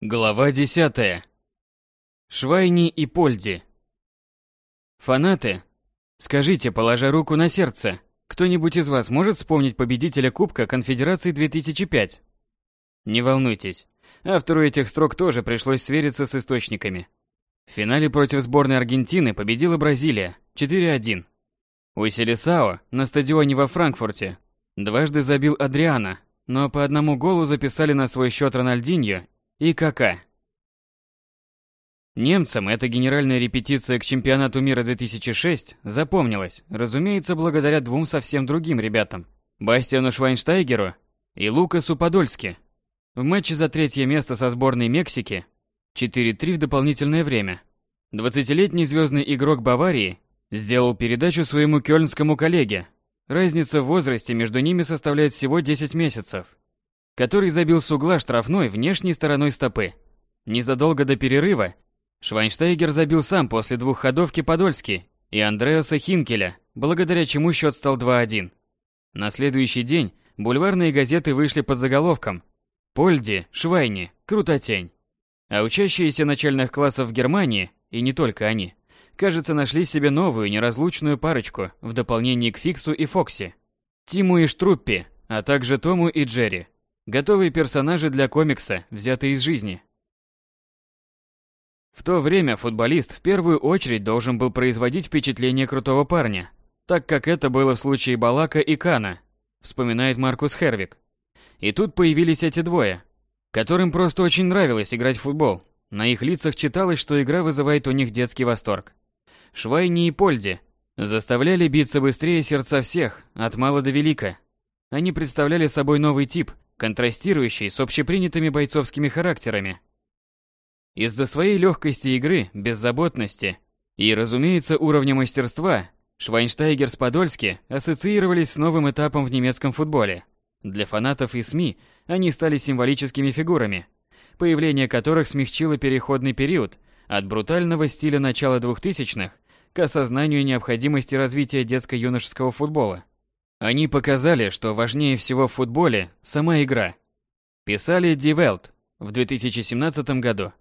Глава 10. Швайни и Польди. Фанаты, скажите, положа руку на сердце, кто-нибудь из вас может вспомнить победителя Кубка Конфедерации 2005? Не волнуйтесь, автору этих строк тоже пришлось свериться с источниками. В финале против сборной Аргентины победила Бразилия 4-1. У Селисао на стадионе во Франкфурте дважды забил Адриана, но по одному голу записали на свой счет Рональдиньо и Кака. Немцам эта генеральная репетиция к чемпионату мира 2006 запомнилась, разумеется, благодаря двум совсем другим ребятам – Бастиану Швайнштайгеру и Лукасу Подольски. В матче за третье место со сборной Мексики 4-3 в дополнительное время. 20-летний звездный игрок Баварии сделал передачу своему кёльнскому коллеге. Разница в возрасте между ними составляет всего 10 месяцев который забил с угла штрафной внешней стороной стопы. Незадолго до перерыва Швайнштейгер забил сам после двух ходовки Подольски и Андреаса Хинкеля, благодаря чему счет стал 2-1. На следующий день бульварные газеты вышли под заголовком «Польди, Швайни, крутотень». А учащиеся начальных классов в Германии, и не только они, кажется, нашли себе новую неразлучную парочку в дополнение к Фиксу и Фокси, Тиму и Штруппи, а также Тому и Джерри. Готовые персонажи для комикса, взятые из жизни. В то время футболист в первую очередь должен был производить впечатление крутого парня, так как это было в случае Балака и Кана, вспоминает Маркус Хервик. И тут появились эти двое, которым просто очень нравилось играть в футбол. На их лицах читалось, что игра вызывает у них детский восторг. Швайни и Польди заставляли биться быстрее сердца всех, от мала до велика. Они представляли собой новый тип – контрастирующий с общепринятыми бойцовскими характерами. Из-за своей легкости игры, беззаботности и, разумеется, уровня мастерства, Швайнштайгер с Подольски ассоциировались с новым этапом в немецком футболе. Для фанатов и СМИ они стали символическими фигурами, появление которых смягчило переходный период от брутального стиля начала 2000-х к осознанию необходимости развития детско-юношеского футбола. Они показали, что важнее всего в футболе сама игра. Писали Die Welt в 2017 году.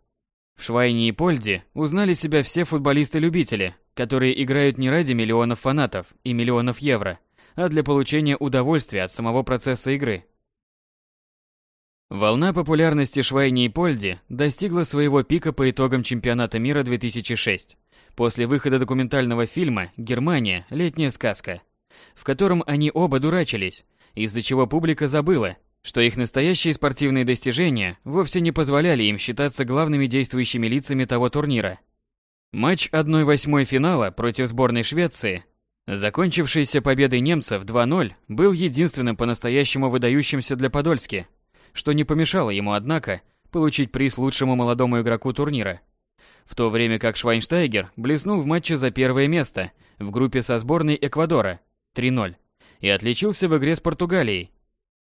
В Швайне и Польде узнали себя все футболисты-любители, которые играют не ради миллионов фанатов и миллионов евро, а для получения удовольствия от самого процесса игры. Волна популярности Швайни и Польди достигла своего пика по итогам чемпионата мира 2006, после выхода документального фильма «Германия. Летняя сказка», в котором они оба дурачились, из-за чего публика забыла, что их настоящие спортивные достижения вовсе не позволяли им считаться главными действующими лицами того турнира. Матч 1-8 финала против сборной Швеции, закончившийся победой немцев 2-0, был единственным по-настоящему выдающимся для Подольски, что не помешало ему, однако, получить приз лучшему молодому игроку турнира. В то время как Швайнштайгер блеснул в матче за первое место в группе со сборной Эквадора – 3-0 и отличился в игре с Португалией.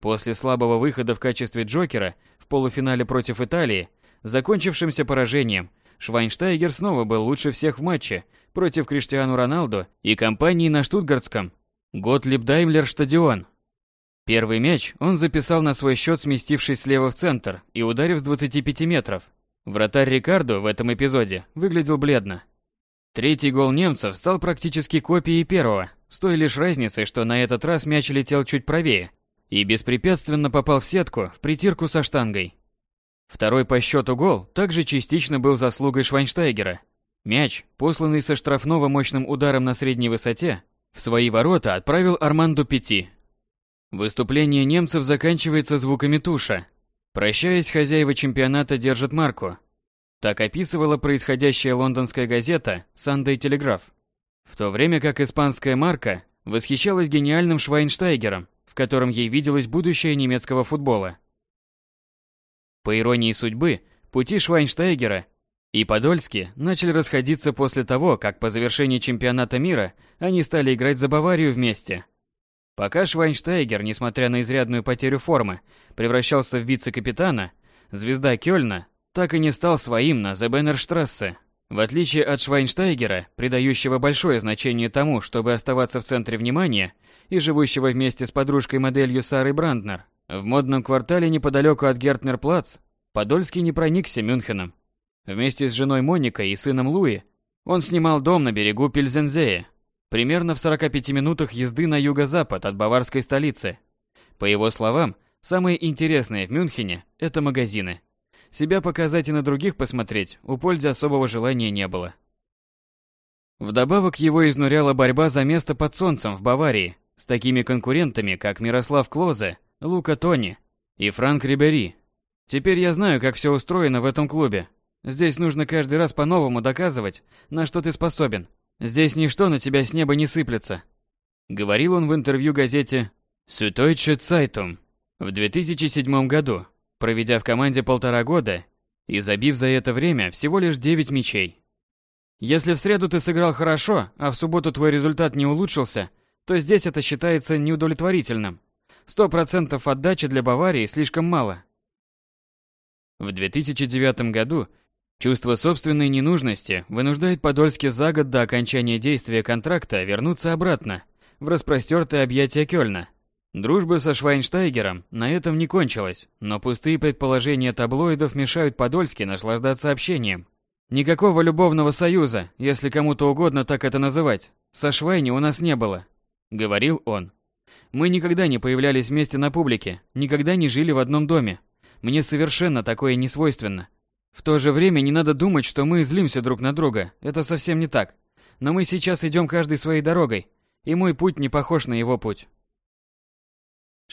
После слабого выхода в качестве Джокера в полуфинале против Италии, закончившимся поражением, Швайнштайгер снова был лучше всех в матче против Криштиану Роналду и компании на Штутгартском Готлиб Даймлер стадион. Первый мяч он записал на свой счет, сместившись слева в центр и ударив с 25 метров. Вратарь Рикардо в этом эпизоде выглядел бледно. Третий гол немцев стал практически копией первого, с той лишь разницей, что на этот раз мяч летел чуть правее и беспрепятственно попал в сетку в притирку со штангой. Второй по счету гол также частично был заслугой Швайнштайгера. Мяч, посланный со штрафного мощным ударом на средней высоте, в свои ворота отправил Арманду Пяти. Выступление немцев заканчивается звуками туша. Прощаясь, хозяева чемпионата держат марку. Так описывала происходящая лондонская газета Sunday Telegraph. В то время как испанская марка восхищалась гениальным Швайнштайгером, в котором ей виделось будущее немецкого футбола. По иронии судьбы, пути Швайнштайгера и Подольски начали расходиться после того, как по завершении чемпионата мира они стали играть за Баварию вместе. Пока Швайнштайгер, несмотря на изрядную потерю формы, превращался в вице-капитана, звезда Кёльна так и не стал своим на Зебенерштрассе. В отличие от Швайнштайгера, придающего большое значение тому, чтобы оставаться в центре внимания, и живущего вместе с подружкой-моделью Сарой Бранднер, в модном квартале неподалеку от Гертнер-Плац, Подольский не проникся Мюнхеном. Вместе с женой Моникой и сыном Луи он снимал дом на берегу Пильзензея, примерно в 45 минутах езды на юго-запад от баварской столицы. По его словам, самое интересное в Мюнхене – это магазины. Себя показать и на других посмотреть у Польди особого желания не было. Вдобавок его изнуряла борьба за место под солнцем в Баварии с такими конкурентами, как Мирослав Клозе, Лука Тони и Франк Рибери. Теперь я знаю, как все устроено в этом клубе. Здесь нужно каждый раз по-новому доказывать, на что ты способен. Здесь ничто на тебя с неба не сыплется. Говорил он в интервью газете Süddeutsche Zeitung в 2007 году, проведя в команде полтора года и забив за это время всего лишь 9 мячей. Если в среду ты сыграл хорошо, а в субботу твой результат не улучшился, то здесь это считается неудовлетворительным. Сто процентов отдачи для Баварии слишком мало. В 2009 году чувство собственной ненужности вынуждает Подольский за год до окончания действия контракта вернуться обратно, в распростертое объятия Кёльна. Дружба со Швайнштайгером на этом не кончилась, но пустые предположения таблоидов мешают Подольски наслаждаться общением. Никакого любовного союза, если кому-то угодно так это называть, со Швайни у нас не было, говорил он. Мы никогда не появлялись вместе на публике, никогда не жили в одном доме. Мне совершенно такое не свойственно. В то же время не надо думать, что мы злимся друг на друга. Это совсем не так. Но мы сейчас идем каждой своей дорогой, и мой путь не похож на его путь.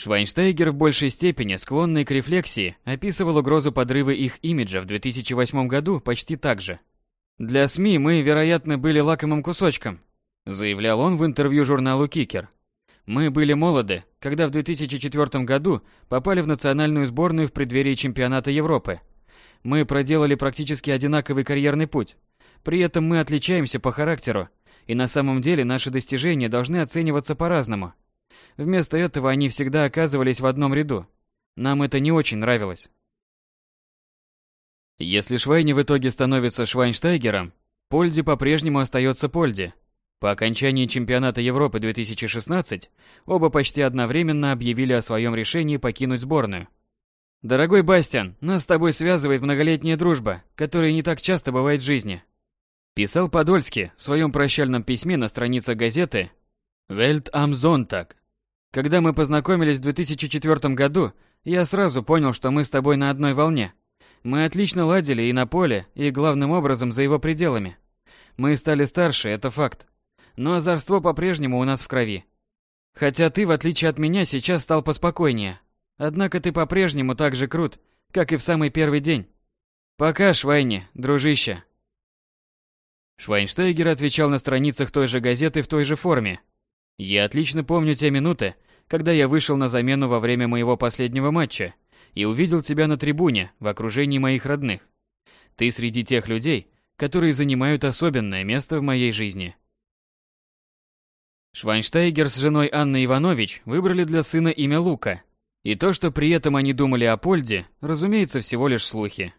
Швайнштейгер в большей степени, склонный к рефлексии, описывал угрозу подрыва их имиджа в 2008 году почти так же. «Для СМИ мы, вероятно, были лакомым кусочком», заявлял он в интервью журналу «Кикер». «Мы были молоды, когда в 2004 году попали в национальную сборную в преддверии чемпионата Европы. Мы проделали практически одинаковый карьерный путь. При этом мы отличаемся по характеру, и на самом деле наши достижения должны оцениваться по-разному. Вместо этого они всегда оказывались в одном ряду. Нам это не очень нравилось. Если Швайни в итоге становится Швайнштайгером, Польди по-прежнему остается Польди. По окончании чемпионата Европы 2016 оба почти одновременно объявили о своем решении покинуть сборную. «Дорогой Бастиан, нас с тобой связывает многолетняя дружба, которая не так часто бывает в жизни», писал Подольский в своем прощальном письме на страницах газеты «Welt am Sonntag». Когда мы познакомились в 2004 году, я сразу понял, что мы с тобой на одной волне. Мы отлично ладили и на поле, и главным образом за его пределами. Мы стали старше, это факт. Но озорство по-прежнему у нас в крови. Хотя ты, в отличие от меня, сейчас стал поспокойнее. Однако ты по-прежнему так же крут, как и в самый первый день. Пока, Швайни, дружище. Швайнштейгер отвечал на страницах той же газеты в той же форме, я отлично помню те минуты, когда я вышел на замену во время моего последнего матча и увидел тебя на трибуне в окружении моих родных. Ты среди тех людей, которые занимают особенное место в моей жизни. Швайнштейгер с женой Анной Иванович выбрали для сына имя Лука. И то, что при этом они думали о Польде, разумеется, всего лишь слухи.